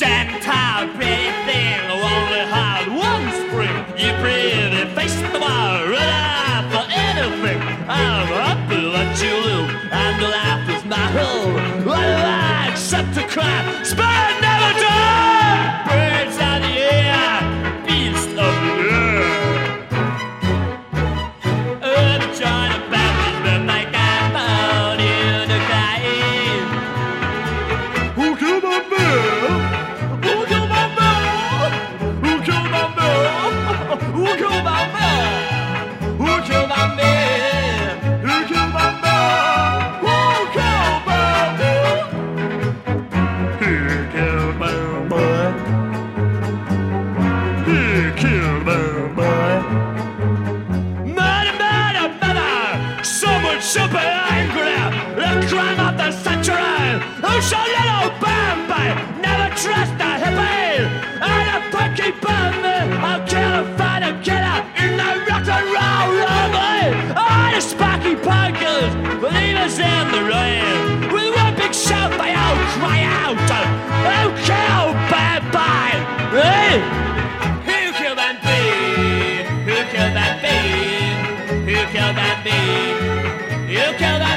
Gentile, pretty thing, only had one spring. You pretty face, the bar, and I for anything. I'm happy that you live, and life is my home. What do I accept to cry? Spare! My boy? Murder, murder, murder! Someone should be angry! The crime of the century! Who shall little Bambi never trust a hippie? And a funky Bambi, I'll kill a find killer in the rock and roll robbery! All the sparky punkers, believe us in killed that killed